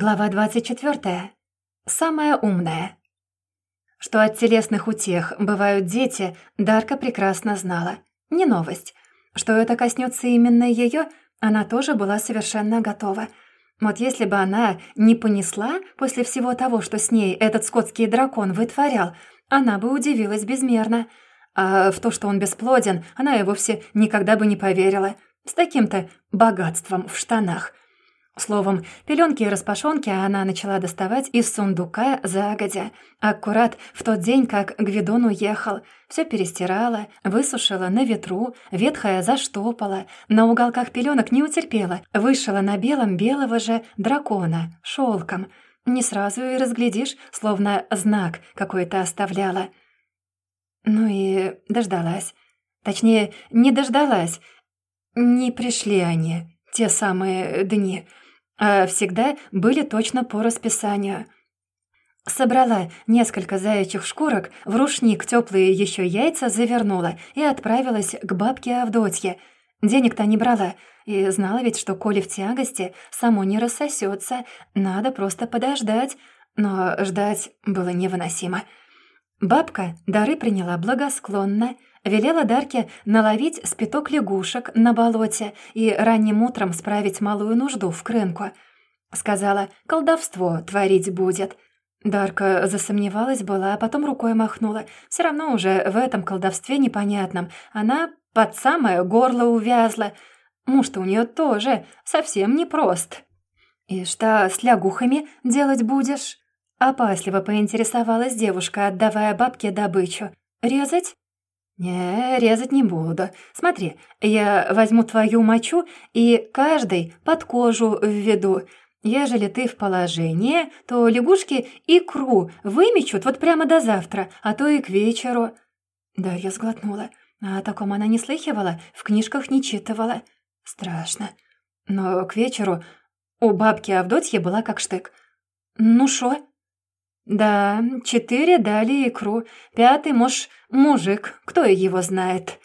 Глава 24. Самая умная. Что от телесных утех бывают дети, Дарка прекрасно знала. Не новость. Что это коснется именно ее, она тоже была совершенно готова. Вот если бы она не понесла после всего того, что с ней этот скотский дракон вытворял, она бы удивилась безмерно. А в то, что он бесплоден, она и вовсе никогда бы не поверила. С таким-то богатством в штанах. Словом, пеленки и распашонки она начала доставать из сундука загодя. Аккурат в тот день, как Гвидон уехал. Все перестирала, высушила на ветру, ветхая заштопала, на уголках пеленок не утерпела, вышила на белом белого же дракона, шелком. Не сразу и разглядишь, словно знак какой-то оставляла. Ну и дождалась. Точнее, не дождалась. Не пришли они, те самые дни — всегда были точно по расписанию. Собрала несколько заячьих шкурок, в рушник теплые еще яйца завернула и отправилась к бабке Авдотье. Денег-то не брала, и знала ведь, что коли в тягости, само не рассосется, надо просто подождать, но ждать было невыносимо. Бабка дары приняла благосклонно, Велела Дарке наловить спиток лягушек на болоте и ранним утром справить малую нужду в крынку. Сказала, колдовство творить будет. Дарка засомневалась была, а потом рукой махнула. Все равно уже в этом колдовстве непонятном. Она под самое горло увязла. Муж-то у нее тоже совсем непрост. «И что с лягухами делать будешь?» Опасливо поинтересовалась девушка, отдавая бабке добычу. «Резать?» «Не, резать не буду. Смотри, я возьму твою мочу и каждый под кожу введу. Ежели ты в положении, то лягушки икру вымечут вот прямо до завтра, а то и к вечеру». Дарья сглотнула. О таком она не слыхивала, в книжках не читывала. Страшно. Но к вечеру у бабки Авдотьи была как штык. «Ну шо?» «Да, четыре дали икру, пятый, муж, мужик, кто его знает».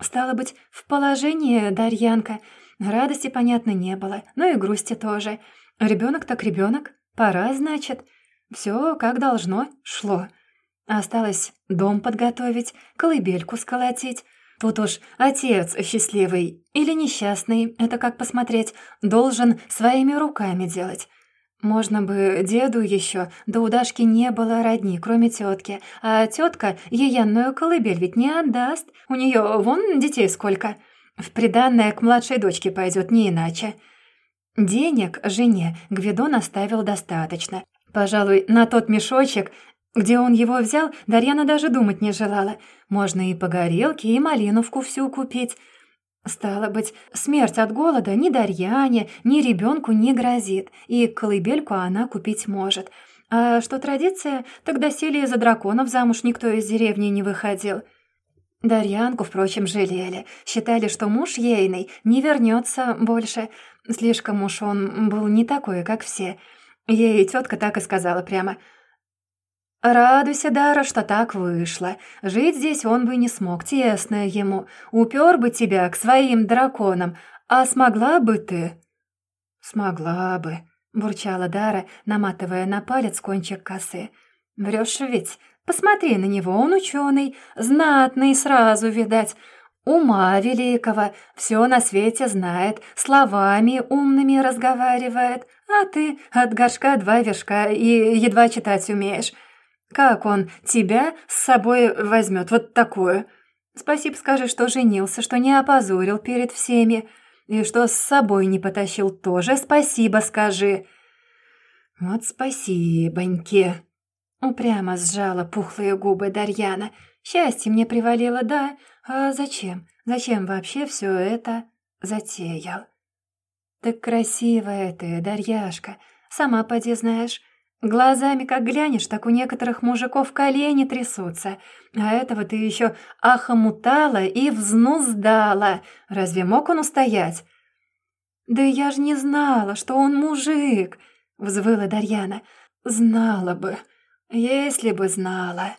Стало быть, в положении Дарьянка. Радости, понятно, не было, но и грусти тоже. Ребенок так ребенок, пора, значит. Все как должно, шло. Осталось дом подготовить, колыбельку сколотить. Тут уж отец счастливый или несчастный, это как посмотреть, должен своими руками делать. Можно бы деду еще, да у Дашки не было родни, кроме тетки, а тетка еенную колыбель ведь не отдаст, у нее вон детей сколько. В приданное к младшей дочке пойдет не иначе. Денег жене Гвидон оставил достаточно. Пожалуй, на тот мешочек, где он его взял, Дарьяна даже думать не желала. Можно и по горелке, и малиновку всю купить. Стало быть, смерть от голода ни Дарьяне, ни ребенку не грозит, и колыбельку она купить может. А что традиция, тогда сели за драконов замуж никто из деревни не выходил. Дарьянку, впрочем, жалели, считали, что муж ейный не вернется больше. Слишком уж он был не такой, как все. Ей тетка так и сказала прямо — «Радуйся, Дара, что так вышло. Жить здесь он бы не смог, тесно ему. Упер бы тебя к своим драконам, а смогла бы ты?» «Смогла бы», — бурчала Дара, наматывая на палец кончик косы. «Врешь ведь? Посмотри на него, он ученый, знатный сразу, видать. Ума великого, все на свете знает, словами умными разговаривает, а ты от горшка два вершка и едва читать умеешь». Как он тебя с собой возьмет вот такую? Спасибо скажи, что женился, что не опозорил перед всеми. И что с собой не потащил, тоже спасибо скажи. Вот спасибоньки. Упрямо сжала пухлые губы Дарьяна. Счастье мне привалило, да. А зачем? Зачем вообще все это затеял? Так красивая ты, Дарьяшка. Сама поди знаешь. Глазами как глянешь, так у некоторых мужиков колени трясутся. А этого ты еще ахомутала и взнуздала. Разве мог он устоять? «Да я ж не знала, что он мужик», — взвыла Дарьяна. «Знала бы, если бы знала».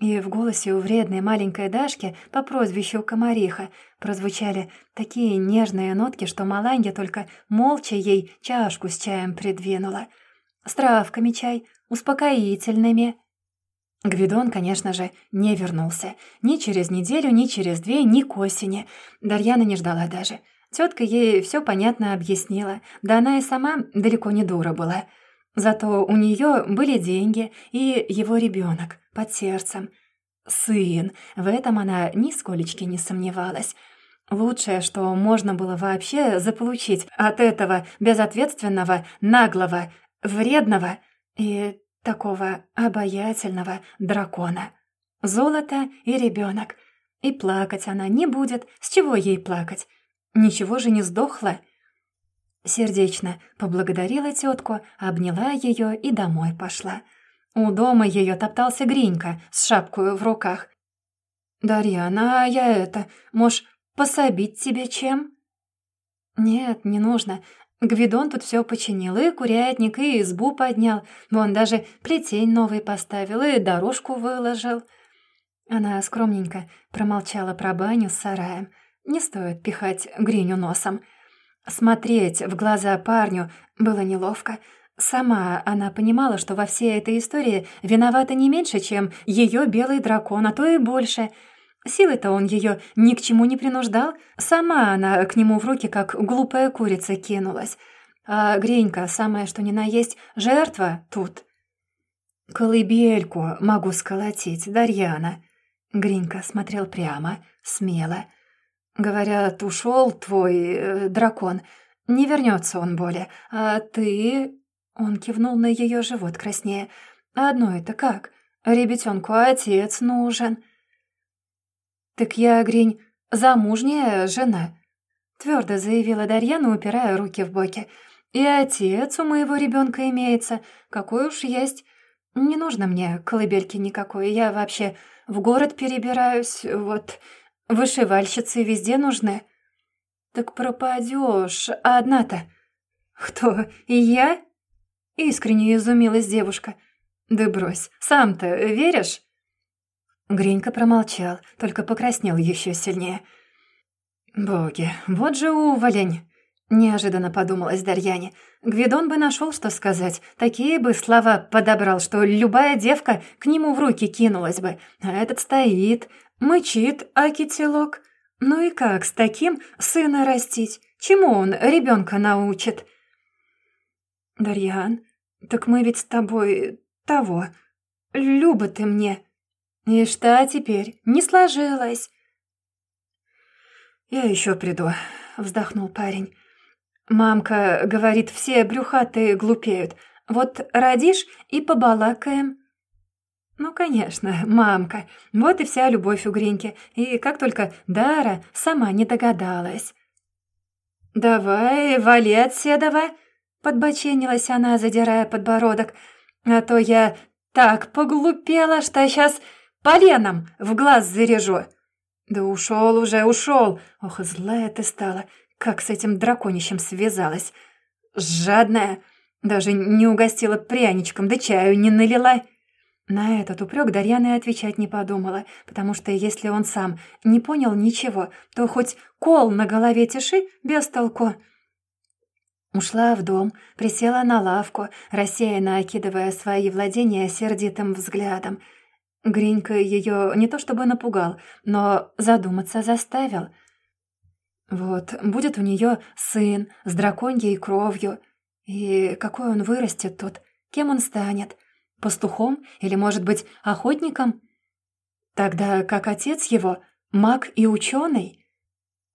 И в голосе у вредной маленькой Дашки по прозвищу Комариха прозвучали такие нежные нотки, что Маланья только молча ей чашку с чаем придвинула. С травками чай, успокоительными. Гвидон, конечно же, не вернулся. Ни через неделю, ни через две, ни к осени. Дарьяна не ждала даже. Тетка ей все понятно объяснила, да она и сама далеко не дура была. Зато у нее были деньги и его ребенок под сердцем. Сын, в этом она нисколечки не сомневалась. Лучшее, что можно было вообще заполучить от этого безответственного, наглого, вредного и такого обаятельного дракона. Золото и ребенок. И плакать она не будет. С чего ей плакать? Ничего же не сдохла. Сердечно поблагодарила тетку, обняла ее и домой пошла. У дома ее топтался Гринька с шапкой в руках. «Дарьяна, а я это, можешь пособить тебе чем?» «Нет, не нужно. Гвидон тут все починил, и курятник, и избу поднял. Вон даже плетень новый поставил, и дорожку выложил». Она скромненько промолчала про баню с сараем. Не стоит пихать Гриню носом. Смотреть в глаза парню было неловко. Сама она понимала, что во всей этой истории виновата не меньше, чем ее белый дракон, а то и больше — Силой-то он ее ни к чему не принуждал. Сама она к нему в руки, как глупая курица, кинулась. А Гренька, самое что ни на есть, жертва тут. «Колыбельку могу сколотить, Дарьяна». Гринька смотрел прямо, смело. «Говорят, ушел твой э, дракон. Не вернется он более. А ты...» Он кивнул на ее живот краснее. «Одно это как? Ребятенку отец нужен». «Так я, Гринь, замужняя жена», — твердо заявила Дарьяна, упирая руки в боки. «И отец у моего ребенка имеется, какой уж есть. Не нужно мне колыбельки никакой, я вообще в город перебираюсь, вот, вышивальщицы везде нужны». «Так пропадешь, одна-то?» «Кто, и я?» — искренне изумилась девушка. «Да брось, сам-то веришь?» Гринька промолчал, только покраснел еще сильнее. «Боги, вот же уволень!» Неожиданно подумалась Дарьяне. Гвидон бы нашел, что сказать. Такие бы слова подобрал, что любая девка к нему в руки кинулась бы. А этот стоит, мычит, а кителок. Ну и как с таким сына растить? Чему он ребенка научит? «Дарьян, так мы ведь с тобой того. Люба ты мне!» «И что теперь? Не сложилось!» «Я еще приду», — вздохнул парень. «Мамка говорит, все брюхатые глупеют. Вот родишь и побалакаем». «Ну, конечно, мамка. Вот и вся любовь у Гриньки. И как только Дара сама не догадалась». «Давай, вали от седова», — подбоченилась она, задирая подбородок. «А то я так поглупела, что сейчас Поленом в глаз заряжу!» «Да ушел уже, ушел! Ох, злая ты стала! Как с этим драконищем связалась! Жадная! Даже не угостила пряничком, да чаю не налила!» На этот упрек Дарьяна и отвечать не подумала, потому что если он сам не понял ничего, то хоть кол на голове тиши без толку. Ушла в дом, присела на лавку, рассеянно окидывая свои владения сердитым взглядом — Гринька ее не то чтобы напугал, но задуматься заставил. Вот, будет у нее сын с драконьей кровью. И какой он вырастет тут? Кем он станет? Пастухом или, может быть, охотником? Тогда как отец его, маг и ученый?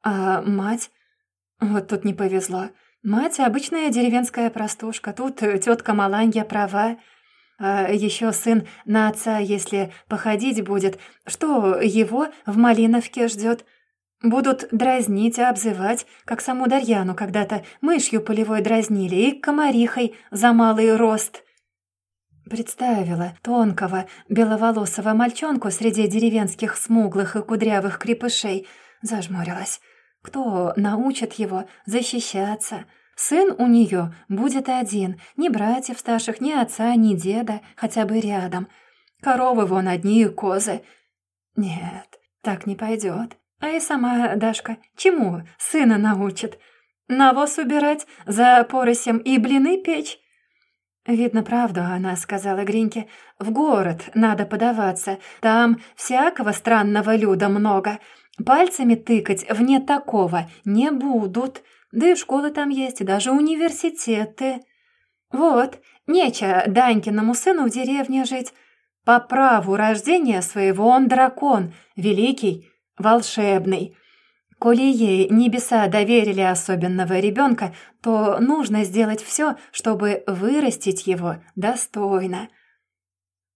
А мать? Вот тут не повезло. Мать — обычная деревенская простушка, тут тетка Маланья права — а еще сын на отца, если походить будет, что его в Малиновке ждет. Будут дразнить обзывать, как саму Дарьяну когда-то мышью полевой дразнили и комарихой за малый рост. Представила тонкого, беловолосого мальчонку среди деревенских смуглых и кудрявых крепышей, зажмурилась. Кто научит его защищаться?» Сын у нее будет один, ни братьев старших, ни отца, ни деда, хотя бы рядом. Коровы вон одни козы. Нет, так не пойдет. А и сама Дашка чему сына научит? Навоз убирать, за поросем и блины печь? «Видно, правду она сказала Гриньке. В город надо подаваться. Там всякого странного люда много. Пальцами тыкать вне такого не будут. Да и школы там есть, и даже университеты. Вот, нече Данькиному сыну в деревне жить. По праву рождения своего он дракон, великий, волшебный. Коли ей небеса доверили особенного ребенка, то нужно сделать все, чтобы вырастить его достойно.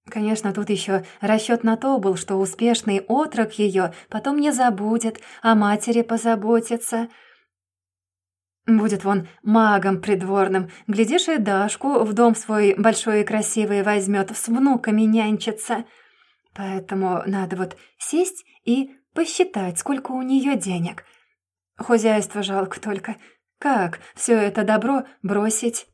Конечно, тут еще расчет на то был, что успешный отрок ее потом не забудет, о матери позаботится. Будет вон магом придворным, глядишь, и Дашку в дом свой большой и красивый возьмет, с внуками нянчится. Поэтому надо вот сесть и посчитать, сколько у нее денег. Хозяйство жалко только. Как все это добро бросить?